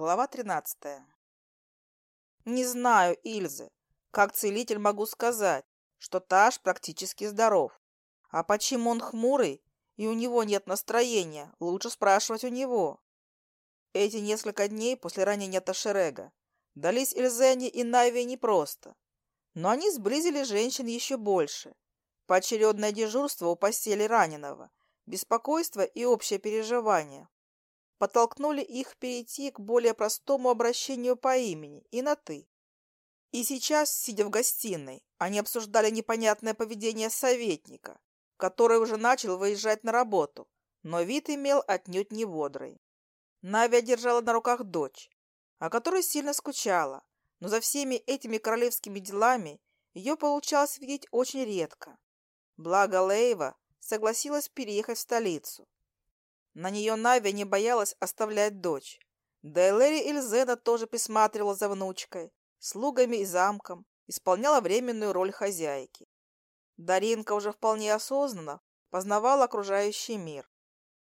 Глава 13. Не знаю, Ильзы, как целитель могу сказать, что Таш практически здоров. А почему он хмурый и у него нет настроения, лучше спрашивать у него. Эти несколько дней после ранения Ташерега дались Эльзене и Найве непросто. Но они сблизили женщин еще больше. Поочередное дежурство у постели раненого, беспокойство и общее переживание Подтолкнули их перейти к более простому обращению по имени и на «ты». И сейчас, сидя в гостиной, они обсуждали непонятное поведение советника, который уже начал выезжать на работу, но вид имел отнюдь не бодрый. Навия держала на руках дочь, о которой сильно скучала, но за всеми этими королевскими делами ее получалось видеть очень редко. Благо Лейва согласилась переехать в столицу, на нее Нави не боялась оставлять дочь. Да и Лэри Эльзеда тоже присматривала за внучкой, слугами и замком, исполняла временную роль хозяйки. Даринка уже вполне осознанно познавала окружающий мир.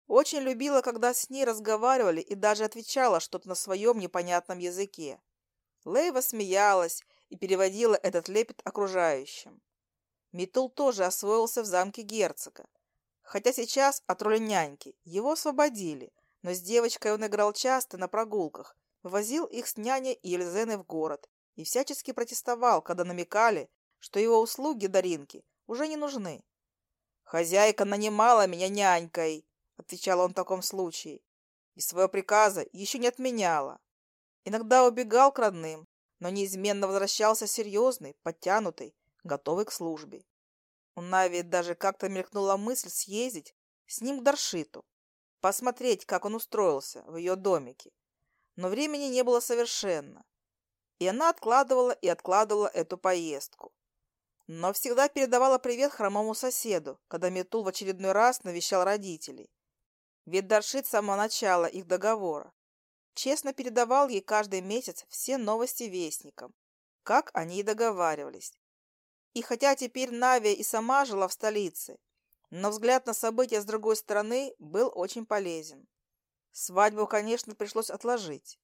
Очень любила, когда с ней разговаривали и даже отвечала что-то на своем непонятном языке. Лейва смеялась и переводила этот лепет окружающим. Митул тоже освоился в замке герцога, Хотя сейчас от роли няньки его освободили, но с девочкой он играл часто на прогулках, возил их с няней и Ельзеной в город и всячески протестовал, когда намекали, что его услуги Даринки уже не нужны. «Хозяйка нанимала меня нянькой», — отвечал он в таком случае, и своего приказа еще не отменяла. Иногда убегал к родным, но неизменно возвращался серьезный, подтянутый, готовый к службе. У Нави даже как-то мелькнула мысль съездить с ним к Даршиту, посмотреть, как он устроился в ее домике. Но времени не было совершенно. И она откладывала и откладывала эту поездку. Но всегда передавала привет хромому соседу, когда Метул в очередной раз навещал родителей. Ведь Даршит с самого начала их договора честно передавал ей каждый месяц все новости вестникам, как они и договаривались и хотя теперь Нави и сама жила в столице, но взгляд на события с другой стороны был очень полезен. Свадьбу, конечно, пришлось отложить,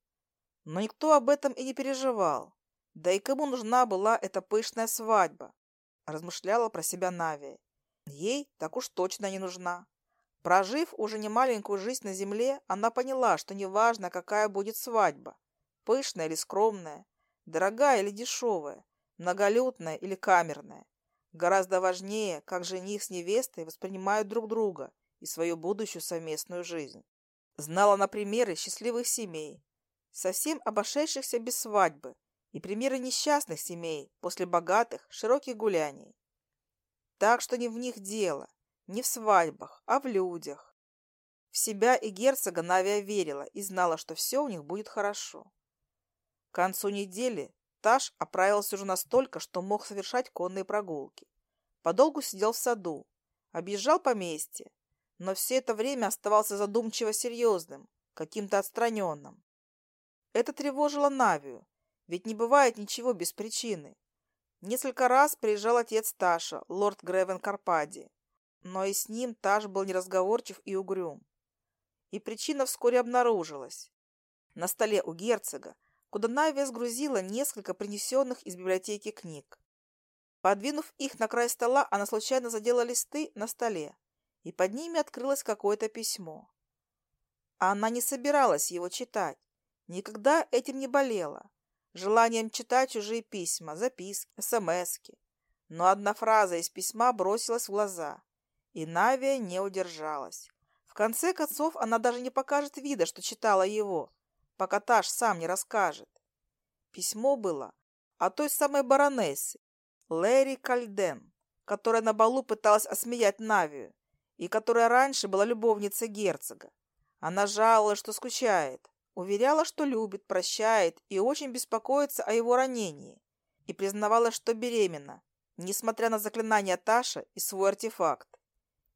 но никто об этом и не переживал. Да и кому нужна была эта пышная свадьба? Размышляла про себя Нави. Ей так уж точно не нужна. Прожив уже не маленькую жизнь на земле, она поняла, что неважно, какая будет свадьба, пышная или скромная, дорогая или дешевая, многолюдная или камерная. Гораздо важнее, как жених с невестой воспринимают друг друга и свою будущую совместную жизнь. Знала на примеры счастливых семей, совсем обошедшихся без свадьбы, и примеры несчастных семей после богатых, широких гуляний. Так что не в них дело, не в свадьбах, а в людях. В себя и герцога Навия верила и знала, что все у них будет хорошо. К концу недели Таш оправился уже настолько, что мог совершать конные прогулки. Подолгу сидел в саду, объезжал поместье, но все это время оставался задумчиво серьезным, каким-то отстраненным. Это тревожило Навию, ведь не бывает ничего без причины. Несколько раз приезжал отец Таша, лорд Гревен Карпади, но и с ним Таш был неразговорчив и угрюм. И причина вскоре обнаружилась. На столе у герцога куда Навия сгрузила несколько принесенных из библиотеки книг. Подвинув их на край стола, она случайно задела листы на столе, и под ними открылось какое-то письмо. А Она не собиралась его читать, никогда этим не болела, желанием читать чужие письма, записки, смски. Но одна фраза из письма бросилась в глаза, и Навия не удержалась. В конце концов, она даже не покажет вида, что читала его, пока Таш сам не расскажет. Письмо было от той самой баронессы, Лэри Кальден, которая на балу пыталась осмеять Навию и которая раньше была любовницей герцога. Она жаловалась, что скучает, уверяла, что любит, прощает и очень беспокоится о его ранении, и признавала, что беременна, несмотря на заклинание Таша и свой артефакт.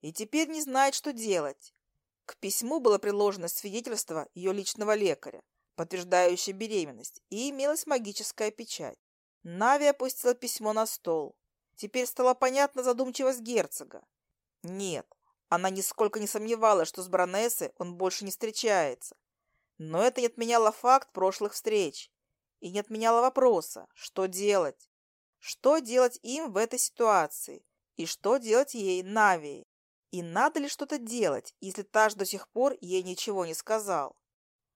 И теперь не знает, что делать. К письму было приложено свидетельство ее личного лекаря, подтверждающая беременность, и имелась магическая печать. Нави опустила письмо на стол. Теперь стала понятна задумчивость герцога. Нет, она нисколько не сомневалась, что с баронессой он больше не встречается. Но это не отменяло факт прошлых встреч. И не отменяло вопроса, что делать. Что делать им в этой ситуации? И что делать ей, Навии? И надо ли что-то делать, если Таш до сих пор ей ничего не сказал?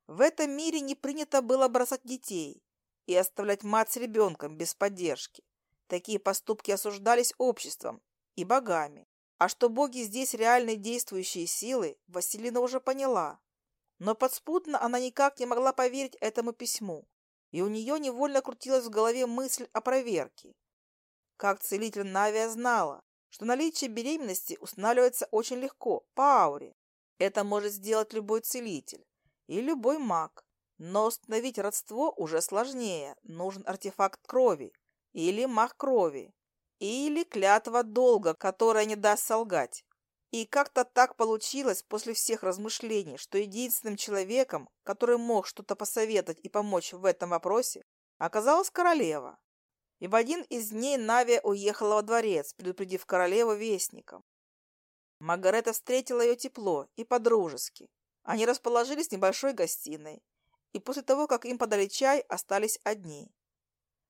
В этом мире не принято было бросать детей и оставлять мать с ребенком без поддержки. Такие поступки осуждались обществом и богами. А что боги здесь реальные действующие силы, Василина уже поняла. Но подспутно она никак не могла поверить этому письму, и у нее невольно крутилась в голове мысль о проверке. Как целитель Навия знала, что наличие беременности устанавливается очень легко, по ауре. Это может сделать любой целитель И любой маг, но установить родство уже сложнее, нужен артефакт крови или маг крови, или клятва долга, которая не даст солгать. И как-то так получилось после всех размышлений, что единственным человеком, который мог что-то посоветовать и помочь в этом вопросе, оказалась королева. И в один из дней Навия уехала во дворец, предупредив королеву вестником. Магарета встретила ее тепло и по-дружески, они расположились в небольшой гостиной, и после того, как им подали чай, остались одни.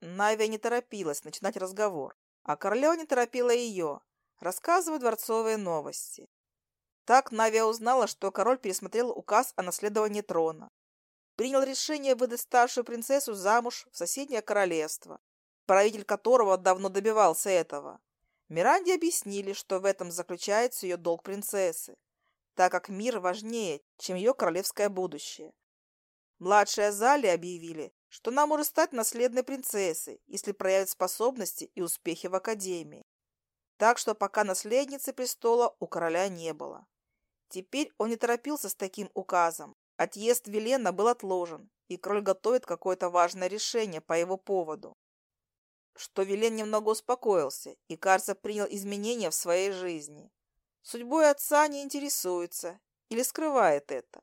Навия не торопилась начинать разговор, а Корлео не торопила ее, рассказывая дворцовые новости. Так Навия узнала, что король пересмотрел указ о наследовании трона, принял решение выдать старшую принцессу замуж в соседнее королевство, правитель которого давно добивался этого. Миранде объяснили, что в этом заключается ее долг принцессы так как мир важнее, чем ее королевское будущее. Младшая Зали объявили, что она может стать наследной принцессой, если проявит способности и успехи в академии. Так что пока наследницы престола у короля не было. Теперь он не торопился с таким указом. Отъезд Велена был отложен, и король готовит какое-то важное решение по его поводу. Что Велен немного успокоился и, кажется, принял изменения в своей жизни. Судьбой отца не интересуется или скрывает это.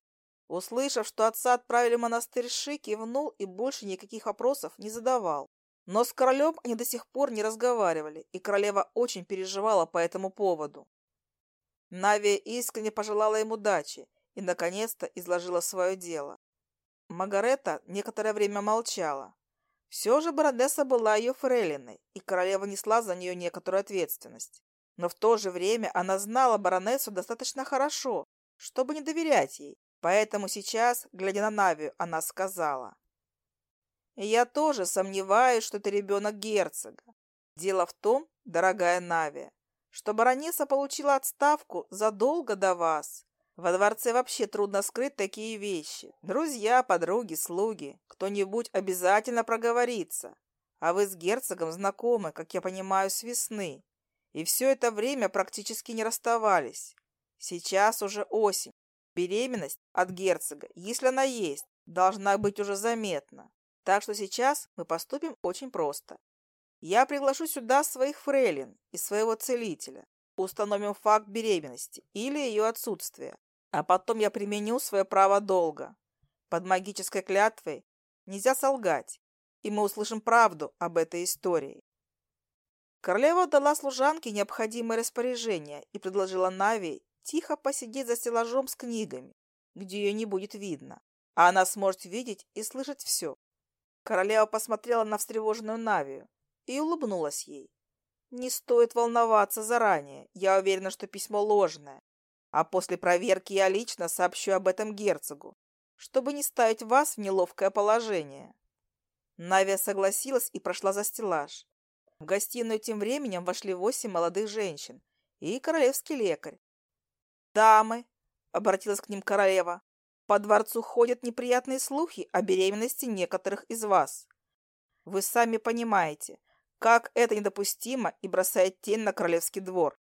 Услышав, что отца отправили в монастырь Ши, кивнул и больше никаких вопросов не задавал. Но с королем они до сих пор не разговаривали, и королева очень переживала по этому поводу. Навия искренне пожелала им удачи и, наконец-то, изложила свое дело. Магарета некоторое время молчала. Все же Бородеса была ее фрейлиной, и королева несла за нее некоторую ответственность. Но в то же время она знала баронессу достаточно хорошо, чтобы не доверять ей. Поэтому сейчас, глядя на Навию, она сказала. «Я тоже сомневаюсь, что ты ребенок герцога. Дело в том, дорогая Навия, что баронесса получила отставку задолго до вас. Во дворце вообще трудно скрыть такие вещи. Друзья, подруги, слуги, кто-нибудь обязательно проговорится. А вы с герцогом знакомы, как я понимаю, с весны и все это время практически не расставались. Сейчас уже осень. Беременность от герцога, если она есть, должна быть уже заметна. Так что сейчас мы поступим очень просто. Я приглашу сюда своих фрейлин и своего целителя. Установим факт беременности или ее отсутствия. А потом я применю свое право долга. Под магической клятвой нельзя солгать, и мы услышим правду об этой истории. Королева дала служанке необходимое распоряжение и предложила Нави тихо посидеть за стеллажом с книгами, где ее не будет видно, а она сможет видеть и слышать все. Королева посмотрела на встревоженную Навию и улыбнулась ей. «Не стоит волноваться заранее, я уверена, что письмо ложное, а после проверки я лично сообщу об этом герцогу, чтобы не ставить вас в неловкое положение». Навия согласилась и прошла за стеллаж. В гостиную тем временем вошли восемь молодых женщин и королевский лекарь. «Дамы!» — обратилась к ним королева. «По дворцу ходят неприятные слухи о беременности некоторых из вас. Вы сами понимаете, как это недопустимо и бросает тень на королевский двор.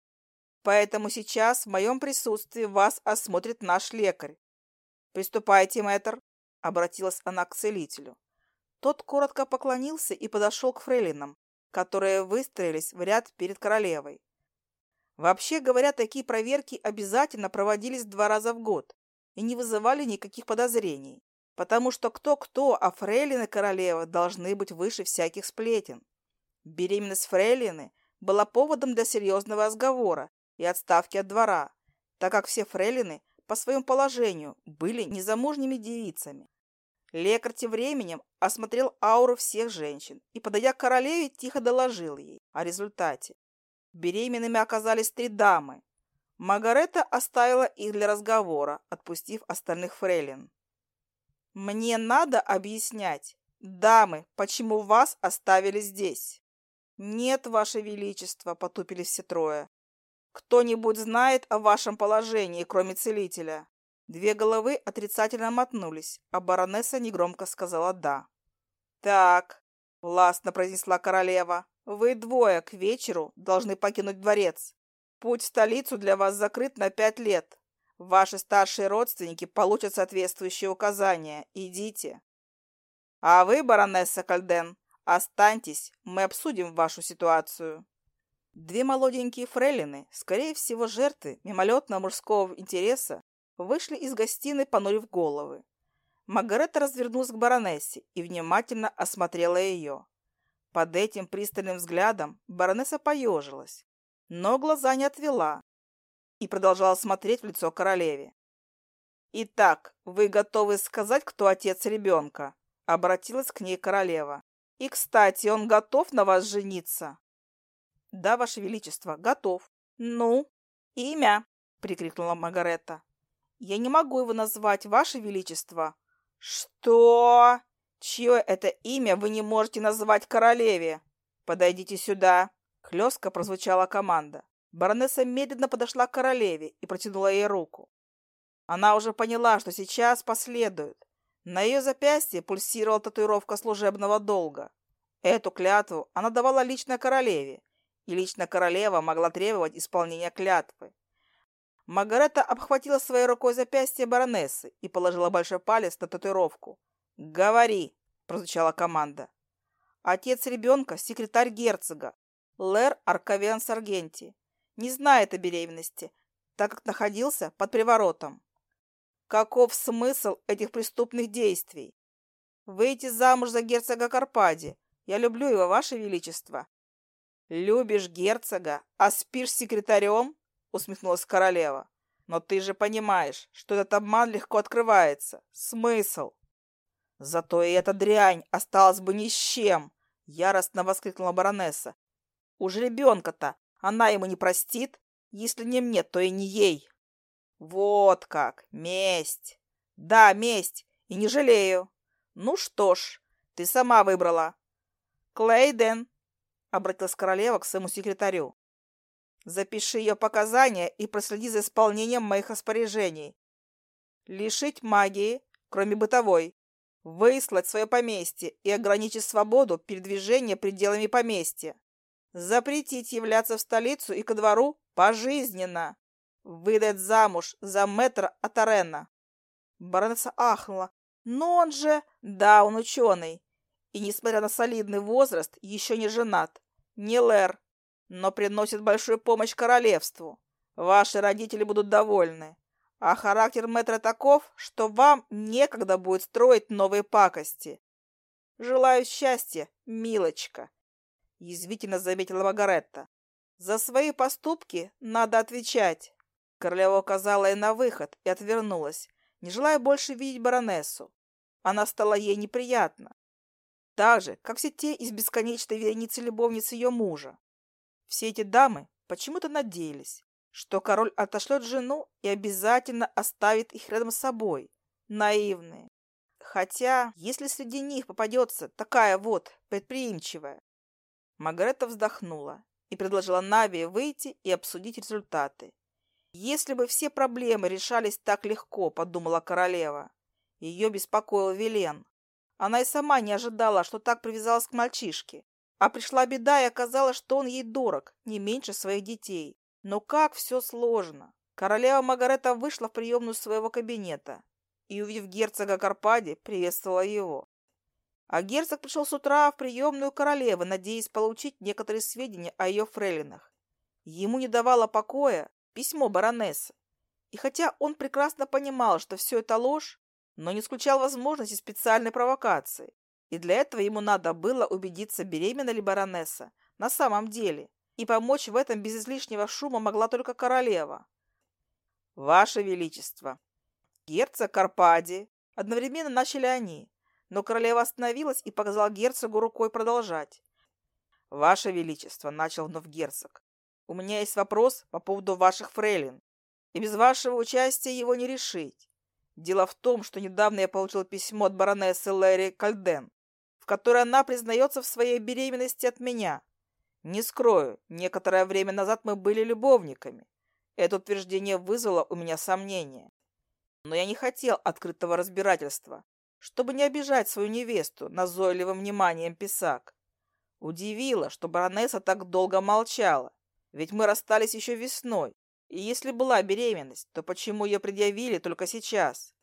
Поэтому сейчас в моем присутствии вас осмотрит наш лекарь. Приступайте, мэтр!» — обратилась она к целителю. Тот коротко поклонился и подошел к фрейлинам которые выстроились в ряд перед королевой. Вообще говоря, такие проверки обязательно проводились два раза в год и не вызывали никаких подозрений, потому что кто-кто, а фрейлины королевы должны быть выше всяких сплетен. Беременность фрейлины была поводом для серьезного разговора и отставки от двора, так как все фрейлины по своему положению были незамужними девицами. Лекарь тем временем осмотрел ауру всех женщин и, подойдя к королеве, тихо доложил ей о результате. Беременными оказались три дамы. Магарета оставила их для разговора, отпустив остальных фрейлин. «Мне надо объяснять, дамы, почему вас оставили здесь?» «Нет, ваше величество», — потупились все трое. «Кто-нибудь знает о вашем положении, кроме целителя?» Две головы отрицательно мотнулись, а баронесса негромко сказала «да». «Так», — властно произнесла королева, — «вы двое к вечеру должны покинуть дворец. Путь в столицу для вас закрыт на пять лет. Ваши старшие родственники получат соответствующие указания. Идите». «А вы, баронесса Кальден, останьтесь, мы обсудим вашу ситуацию». Две молоденькие фрейлины, скорее всего жертвы мимолетного мужского интереса, вышли из гостиной, понурив головы. Маргарета развернулась к баронессе и внимательно осмотрела ее. Под этим пристальным взглядом баронесса поежилась, но глаза не отвела и продолжала смотреть в лицо королеве. «Итак, вы готовы сказать, кто отец ребенка?» — обратилась к ней королева. «И, кстати, он готов на вас жениться?» «Да, ваше величество, готов». «Ну, имя!» — прикрикнула Магаретта. Маргарета. «Я не могу его назвать, Ваше Величество». «Что? Чье это имя вы не можете назвать королеве? Подойдите сюда!» Хлестко прозвучала команда. Баронесса медленно подошла к королеве и протянула ей руку. Она уже поняла, что сейчас последует. На ее запястье пульсировала татуировка служебного долга. Эту клятву она давала лично королеве, и лично королева могла требовать исполнения клятвы. Маргарета обхватила своей рукой запястье баронессы и положила большой палец на татуировку. «Говори!» – прозвучала команда. Отец ребенка – секретарь герцога, Лэр Аркавиан Саргенти. Не знает о беременности, так как находился под приворотом. Каков смысл этих преступных действий? Выйти замуж за герцога Карпади. Я люблю его, ваше величество. «Любишь герцога, а спишь с секретарем?» — усмехнулась королева. Но ты же понимаешь, что этот обман легко открывается. Смысл? Зато и эта дрянь осталась бы ни с чем, яростно воскликнула баронесса. Уж ребенка-то она ему не простит. Если не мне, то и не ей. Вот как, месть. Да, месть, и не жалею. Ну что ж, ты сама выбрала. Клейден, обратилась королева к своему секретарю. Запиши ее показания и проследи за исполнением моих распоряжений. Лишить магии, кроме бытовой. Выслать свое поместье и ограничить свободу передвижения пределами поместья. Запретить являться в столицу и ко двору пожизненно. Выдать замуж за мэтра Атарена. Баронесса ахнула. Но он же... Да, он ученый. И, несмотря на солидный возраст, еще не женат. Не Лэр, но приносит большую помощь королевству. Ваши родители будут довольны. А характер мэтра таков, что вам некогда будет строить новые пакости. Желаю счастья, милочка, — язвительно заметила Магаретта. За свои поступки надо отвечать. Королева указала ей на выход и отвернулась, не желая больше видеть баронессу. Она стала ей неприятна. Так же, как все те из бесконечной вереницы любовниц ее мужа. Все эти дамы почему-то надеялись, что король отошлет жену и обязательно оставит их рядом с собой. Наивные. Хотя, если среди них попадется такая вот предприимчивая. Маргарета вздохнула и предложила Нави выйти и обсудить результаты. Если бы все проблемы решались так легко, подумала королева. Ее беспокоил Вилен. Она и сама не ожидала, что так привязалась к мальчишке. А пришла беда, и оказалось, что он ей дорог, не меньше своих детей. Но как все сложно! Королева Магарета вышла в приемную своего кабинета и, увидев герцога Карпади, приветствовала его. А герцог пришел с утра в приемную королевы, надеясь получить некоторые сведения о ее фрейлинах. Ему не давало покоя письмо баронессы. И хотя он прекрасно понимал, что все это ложь, но не исключал возможности специальной провокации. И для этого ему надо было убедиться, беременна ли баронесса на самом деле. И помочь в этом без излишнего шума могла только королева. «Ваше Величество!» «Герцог Карпади!» Одновременно начали они, но королева остановилась и показала герцогу рукой продолжать. «Ваше Величество!» – начал вновь герцог. «У меня есть вопрос по поводу ваших фрейлин, и без вашего участия его не решить. Дело в том, что недавно я получил письмо от баронессы Лэри Кальден, которой она признается в своей беременности от меня. Не скрою, некоторое время назад мы были любовниками. Это утверждение вызвало у меня сомнения. Но я не хотел открытого разбирательства, чтобы не обижать свою невесту назойливым вниманием писак. Удивило, что баронесса так долго молчала, ведь мы расстались еще весной, и если была беременность, то почему ее предъявили только сейчас?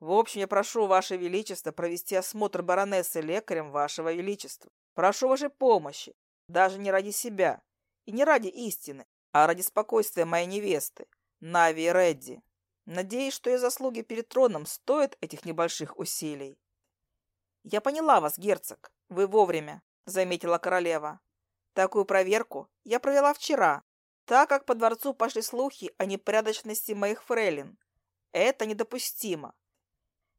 В общем, я прошу Ваше Величество провести осмотр баронессы лекарем Вашего Величества. Прошу вашей помощи, даже не ради себя и не ради истины, а ради спокойствия моей невесты, Нави Редди. Надеюсь, что ее заслуги перед троном стоят этих небольших усилий. Я поняла вас, герцог. Вы вовремя, заметила королева. Такую проверку я провела вчера, так как по дворцу пошли слухи о непорядочности моих фрейлин. Это недопустимо.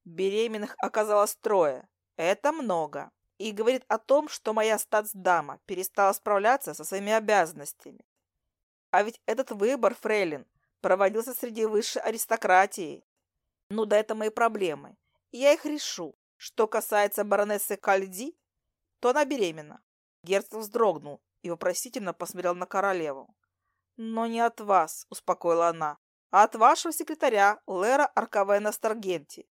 беременных оказалось трое. Это много. И говорит о том, что моя статсдама перестала справляться со своими обязанностями. А ведь этот выбор, Фрейлин, проводился среди высшей аристократии. Ну да, это мои проблемы. я их решу. Что касается баронессы Кальди, то она беременна. Герцог вздрогнул и вопросительно посмотрел на королеву. «Но не от вас», — успокоила она, «а от вашего секретаря Лера Аркавена Старгенти.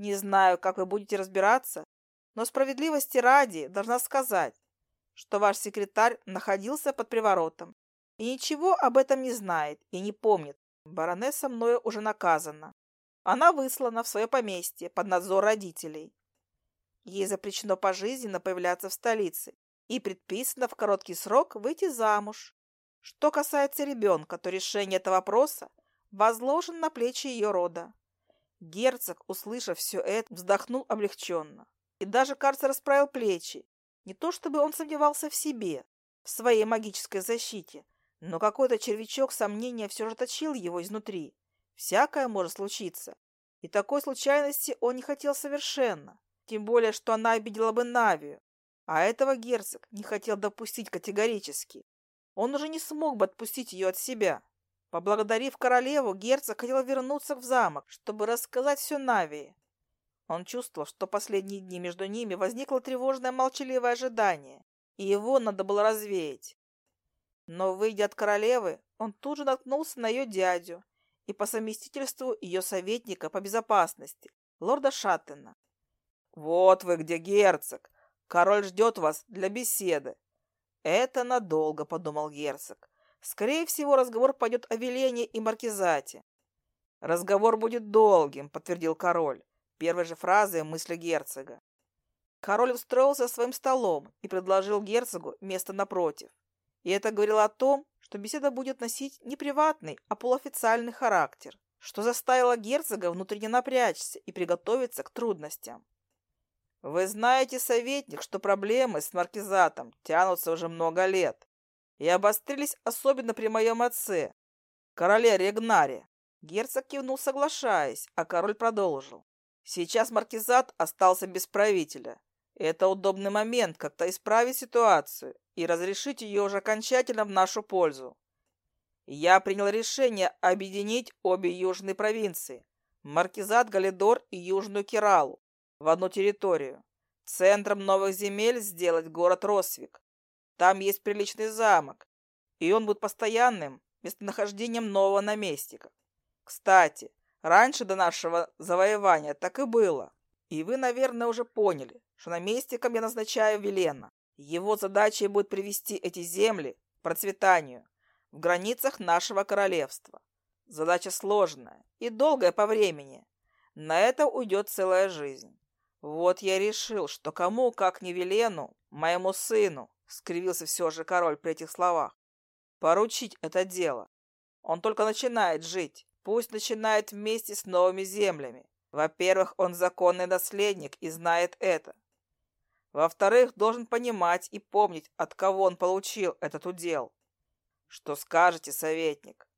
Не знаю, как вы будете разбираться, но справедливости ради должна сказать, что ваш секретарь находился под приворотом и ничего об этом не знает и не помнит. Баронесса мною уже наказана. Она выслана в свое поместье под надзор родителей. Ей запрещено пожизненно появляться в столице и предписано в короткий срок выйти замуж. Что касается ребенка, то решение этого вопроса возложено на плечи ее рода. Герцог, услышав все это, вздохнул облегченно. И даже, кажется, расправил плечи. Не то чтобы он сомневался в себе, в своей магической защите, но какой-то червячок сомнения все же точил его изнутри. Всякое может случиться. И такой случайности он не хотел совершенно. Тем более, что она обидела бы Навию. А этого герцог не хотел допустить категорически. Он уже не смог бы отпустить ее от себя. Поблагодарив королеву, герцог хотел вернуться в замок, чтобы рассказать все Нави. Он чувствовал, что последние дни между ними возникло тревожное молчаливое ожидание, и его надо было развеять. Но, выйдя от королевы, он тут же наткнулся на ее дядю и по совместительству ее советника по безопасности, лорда Шаттена. «Вот вы где, герцог! Король ждет вас для беседы!» «Это надолго», — подумал герцог. Скорее всего, разговор пойдет о велении и маркизате. «Разговор будет долгим», — подтвердил король. Первой же фразой мысли герцога. Король устроился своим столом и предложил герцогу место напротив. И это говорило о том, что беседа будет носить не приватный, а полуофициальный характер, что заставило герцога внутренне напрячься и приготовиться к трудностям. «Вы знаете, советник, что проблемы с маркизатом тянутся уже много лет», и обострились особенно при моем отце, короле Регнаре. Герцог кивнул, соглашаясь, а король продолжил. Сейчас маркизат остался без правителя. Это удобный момент как-то исправить ситуацию и разрешить ее уже окончательно в нашу пользу. Я принял решение объединить обе южные провинции, маркизат Галидор и Южную Киралу, в одну территорию. Центром новых земель сделать город Росвик, там есть приличный замок, и он будет постоянным местонахождением нового наместника. Кстати, раньше до нашего завоевания так и было. И вы, наверное, уже поняли, что наместником я назначаю Велена. Его задачей будет привести эти земли к процветанию в границах нашего королевства. Задача сложная и долгая по времени. На это уйдет целая жизнь. Вот я решил, что кому, как не Велену, моему сыну, — скривился все же король при этих словах. «Поручить это дело. Он только начинает жить. Пусть начинает вместе с новыми землями. Во-первых, он законный наследник и знает это. Во-вторых, должен понимать и помнить, от кого он получил этот удел. Что скажете, советник?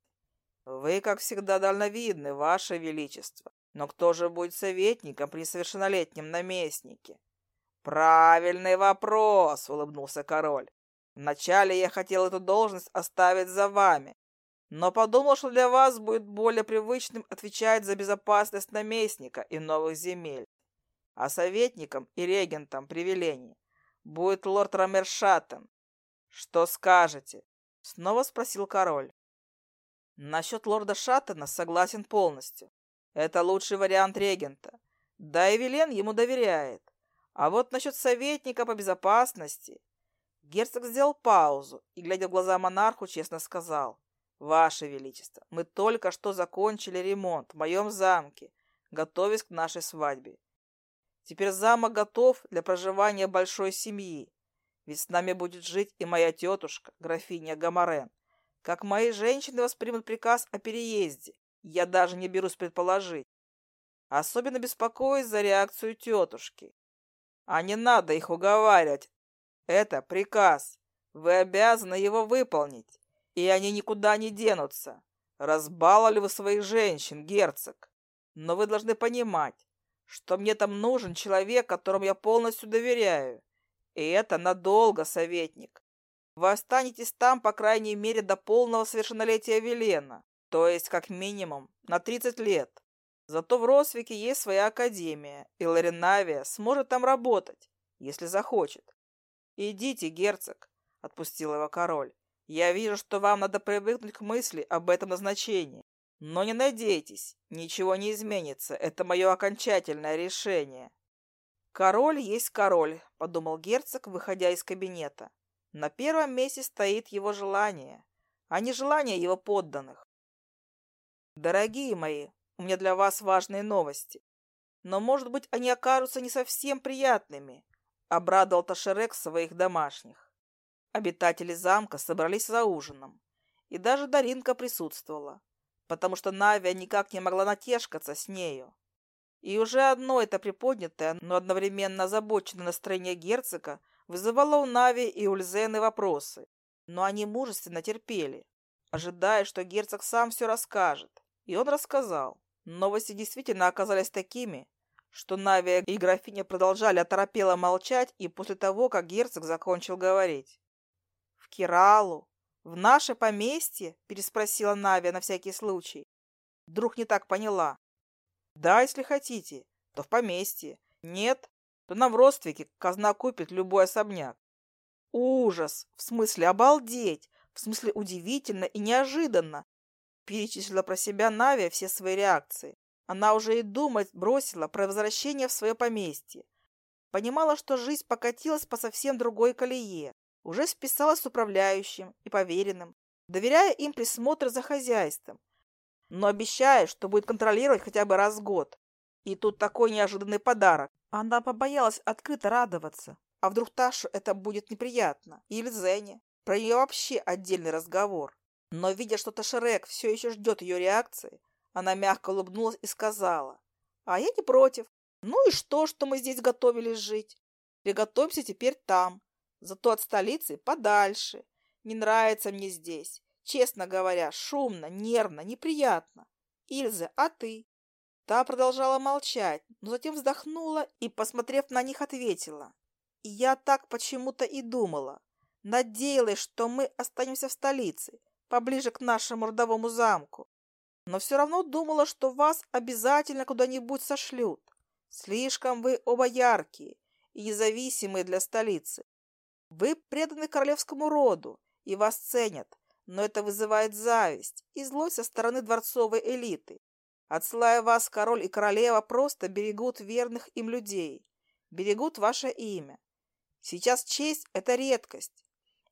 Вы, как всегда, дальновидны, ваше величество. Но кто же будет советником при совершеннолетнем наместнике? «Правильный вопрос», — улыбнулся король. «Вначале я хотел эту должность оставить за вами, но подумал, что для вас будет более привычным отвечать за безопасность наместника и новых земель. А советником и регентом при будет лорд Рамершатен. Что скажете?» — снова спросил король. «Насчет лорда Шаттена согласен полностью. Это лучший вариант регента. Да и Вилен ему доверяет. А вот насчет советника по безопасности... Герцог сделал паузу и, глядя в глаза монарху, честно сказал. «Ваше Величество, мы только что закончили ремонт в моем замке, готовясь к нашей свадьбе. Теперь замок готов для проживания большой семьи, ведь с нами будет жить и моя тетушка, графиня Гамарен. Как мои женщины воспримут приказ о переезде, я даже не берусь предположить. Особенно беспокоюсь за реакцию тетушки. А не надо их уговаривать. Это приказ. Вы обязаны его выполнить, и они никуда не денутся. Разбаловали вы своих женщин, герцог. Но вы должны понимать, что мне там нужен человек, которому я полностью доверяю. И это надолго, советник. Вы останетесь там, по крайней мере, до полного совершеннолетия Велена, то есть, как минимум, на 30 лет. Зато в Росвике есть своя академия, и Ларинавия сможет там работать, если захочет. «Идите, герцог», — отпустил его король. «Я вижу, что вам надо привыкнуть к мысли об этом назначении. Но не надейтесь, ничего не изменится. Это мое окончательное решение». «Король есть король», — подумал герцог, выходя из кабинета. «На первом месте стоит его желание, а не желание его подданных». «Дорогие мои», у меня для вас важные новости. Но, может быть, они окажутся не совсем приятными», — обрадовал Ташерек своих домашних. Обитатели замка собрались за ужином, и даже Даринка присутствовала, потому что Навия никак не могла натешкаться с нею. И уже одно это приподнятое, но одновременно озабоченное настроение герцога вызывало у Нави и Ульзены вопросы, но они мужественно терпели, ожидая, что герцог сам все расскажет, и он рассказал. Новости действительно оказались такими, что Навия и графиня продолжали оторопело молчать и после того, как герцог закончил говорить. «В Киралу? В наше поместье?» – переспросила Навия на всякий случай. Друг не так поняла. «Да, если хотите, то в поместье. Нет, то нам родственники казна купит любой особняк». «Ужас! В смысле обалдеть! В смысле удивительно и неожиданно! перечислила про себя Нави все свои реакции. Она уже и думать бросила про возвращение в свое поместье. Понимала, что жизнь покатилась по совсем другой колее. Уже списалась с управляющим и поверенным, доверяя им присмотр за хозяйством, но обещая, что будет контролировать хотя бы раз в год. И тут такой неожиданный подарок. Она побоялась открыто радоваться. А вдруг Таше это будет неприятно? Или Зене? Про нее вообще отдельный разговор. Но, видя, что Ташерек все еще ждет ее реакции, она мягко улыбнулась и сказала, «А я не против. Ну и что, что мы здесь готовились жить? Приготовимся теперь там, зато от столицы подальше. Не нравится мне здесь. Честно говоря, шумно, нервно, неприятно. Ильза, а ты?» Та продолжала молчать, но затем вздохнула и, посмотрев на них, ответила, «Я так почему-то и думала. Надеялась, что мы останемся в столице» поближе к нашему родовому замку, но все равно думала, что вас обязательно куда-нибудь сошлют. Слишком вы оба яркие и независимые для столицы. Вы преданы королевскому роду и вас ценят, но это вызывает зависть и злость со стороны дворцовой элиты. Отсылая вас, король и королева просто берегут верных им людей, берегут ваше имя. Сейчас честь – это редкость,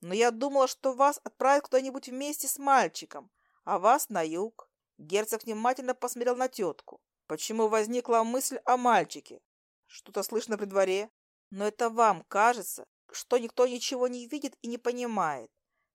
Но я думала, что вас отправят куда-нибудь вместе с мальчиком, а вас на юг. Герцог внимательно посмотрел на тетку. Почему возникла мысль о мальчике? Что-то слышно при дворе? Но это вам кажется, что никто ничего не видит и не понимает.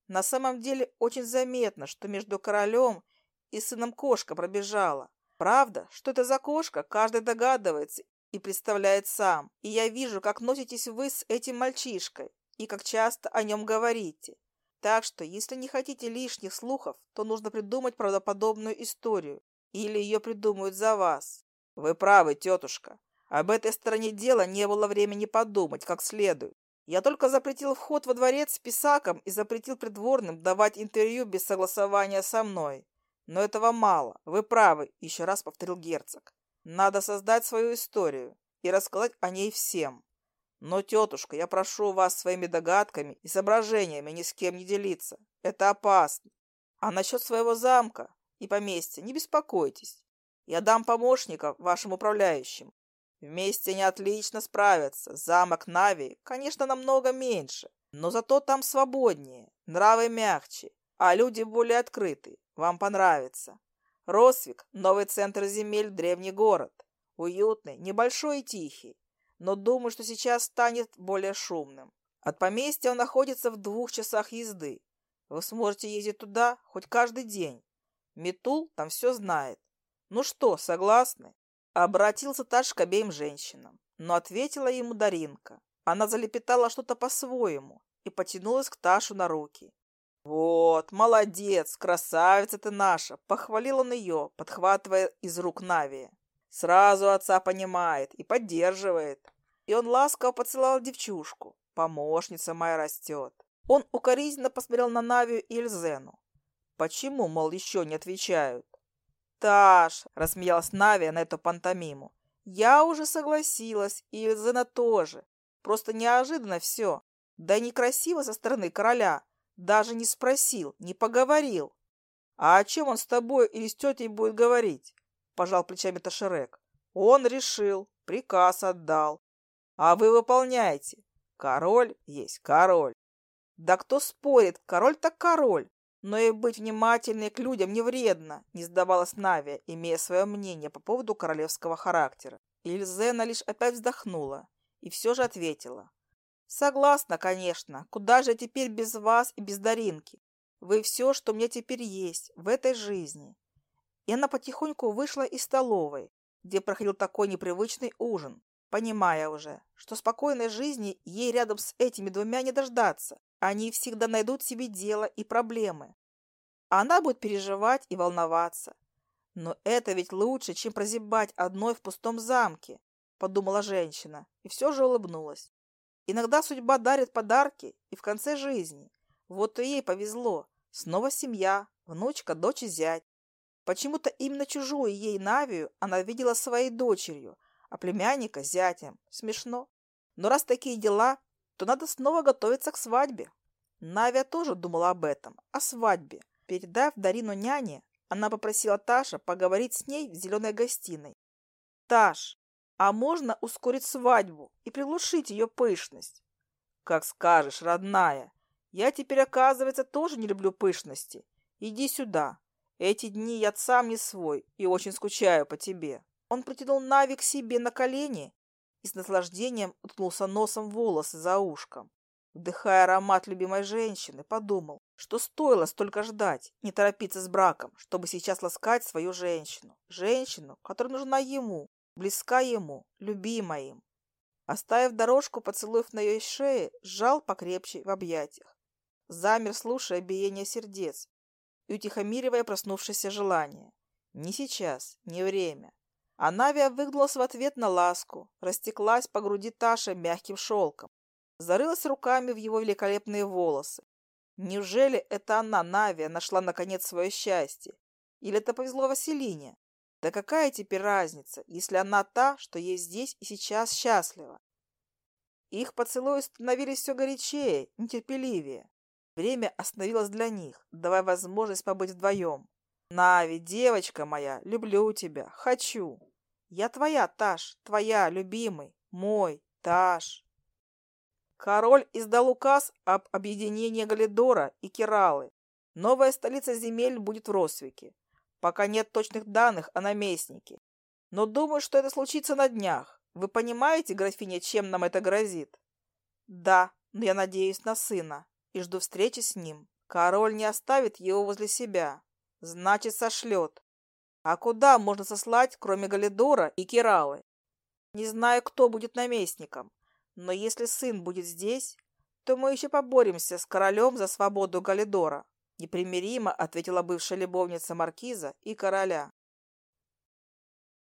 На самом деле очень заметно, что между королем и сыном кошка пробежала. Правда, что это за кошка, каждый догадывается и представляет сам. И я вижу, как носитесь вы с этим мальчишкой, и как часто о нем говорите. Так что, если не хотите лишних слухов, то нужно придумать правдоподобную историю, или ее придумают за вас. Вы правы, тетушка. Об этой стороне дела не было времени подумать как следует. Я только запретил вход во дворец с писаком и запретил придворным давать интервью без согласования со мной. Но этого мало. Вы правы, еще раз повторил герцог. Надо создать свою историю и рассказать о ней всем. Но, тетушка, я прошу вас своими догадками и соображениями ни с кем не делиться. Это опасно. А насчет своего замка и поместья не беспокойтесь. Я дам помощников вашим управляющим. Вместе они отлично справятся. Замок Нави, конечно, намного меньше, но зато там свободнее, нравы мягче, а люди более открыты. Вам понравится. Росвик – новый центр земель, древний город. Уютный, небольшой и тихий но думаю, что сейчас станет более шумным. От поместья он находится в двух часах езды. Вы сможете ездить туда хоть каждый день. Метул там все знает. Ну что, согласны? Обратился Таш к обеим женщинам, но ответила ему Даринка. Она залепетала что-то по-своему и потянулась к Ташу на руки. «Вот, молодец, красавица ты наша!» — похвалил он ее, подхватывая из рук Навия. Сразу отца понимает и поддерживает. И он ласково поцеловал девчушку. Помощница моя растет. Он укоризненно посмотрел на Навию и Эльзену. Почему, мол, еще не отвечают? «Таш!» – рассмеялась Навия на эту пантомиму. «Я уже согласилась, и Эльзена тоже. Просто неожиданно все. Да некрасиво со стороны короля. Даже не спросил, не поговорил. А о чем он с тобой или с тетей будет говорить? пожал плечами Ташерек. Он решил, приказ отдал. А вы выполняете. Король есть король. Да кто спорит, король так король. Но и быть внимательной к людям не вредно, не сдавалась Навия, имея свое мнение по поводу королевского характера. Ильзена лишь опять вздохнула и все же ответила. «Согласна, конечно. Куда же теперь без вас и без Даринки? Вы все, что у меня теперь есть в этой жизни. и она потихоньку вышла из столовой, где проходил такой непривычный ужин, понимая уже, что спокойной жизни ей рядом с этими двумя не дождаться. Они всегда найдут себе дело и проблемы. Она будет переживать и волноваться. Но это ведь лучше, чем прозябать одной в пустом замке, подумала женщина и все же улыбнулась. Иногда судьба дарит подарки и в конце жизни. Вот и ей повезло. Снова семья, внучка, дочь и зять. Почему-то именно чужую ей Навию она видела своей дочерью, а племянника – зятем. Смешно. Но раз такие дела, то надо снова готовиться к свадьбе. Навия тоже думала об этом, о свадьбе. Передав Дарину няне, она попросила Таша поговорить с ней в зеленой гостиной. «Таш, а можно ускорить свадьбу и приглушить ее пышность?» «Как скажешь, родная. Я теперь, оказывается, тоже не люблю пышности. Иди сюда». Эти дни я сам не свой и очень скучаю по тебе». Он протянул Навик себе на колени и с наслаждением уткнулся носом волосы за ушком. Вдыхая аромат любимой женщины, подумал, что стоило столько ждать, не торопиться с браком, чтобы сейчас ласкать свою женщину. Женщину, которая нужна ему, близка ему, любима им. Оставив дорожку, поцелуев на ее шее, сжал покрепче в объятиях. Замер, слушая биение сердец, и утихомиривая проснувшееся желание. Не сейчас, не время. А Навия выгнулась в ответ на ласку, растеклась по груди Таша мягким шелком, зарылась руками в его великолепные волосы. Неужели это она, Навия, нашла наконец свое счастье? Или это повезло Василине? Да какая теперь разница, если она та, что есть здесь и сейчас счастлива? Их поцелуи становились все горячее, нетерпеливее. Время остановилось для них, давай возможность побыть вдвоем. «Нави, девочка моя, люблю тебя, хочу. Я твоя, Таш, твоя, любимый, мой, Таш». Король издал указ об объединении Галидора и Кералы. Новая столица земель будет в Росвике. Пока нет точных данных о наместнике. Но думаю, что это случится на днях. Вы понимаете, графиня, чем нам это грозит? Да, но я надеюсь на сына и жду встречи с ним. Король не оставит его возле себя. Значит, сошлет. А куда можно сослать, кроме Галидора и Киралы? Не знаю, кто будет наместником, но если сын будет здесь, то мы еще поборемся с королем за свободу Галидора. Непримиримо ответила бывшая любовница маркиза и короля.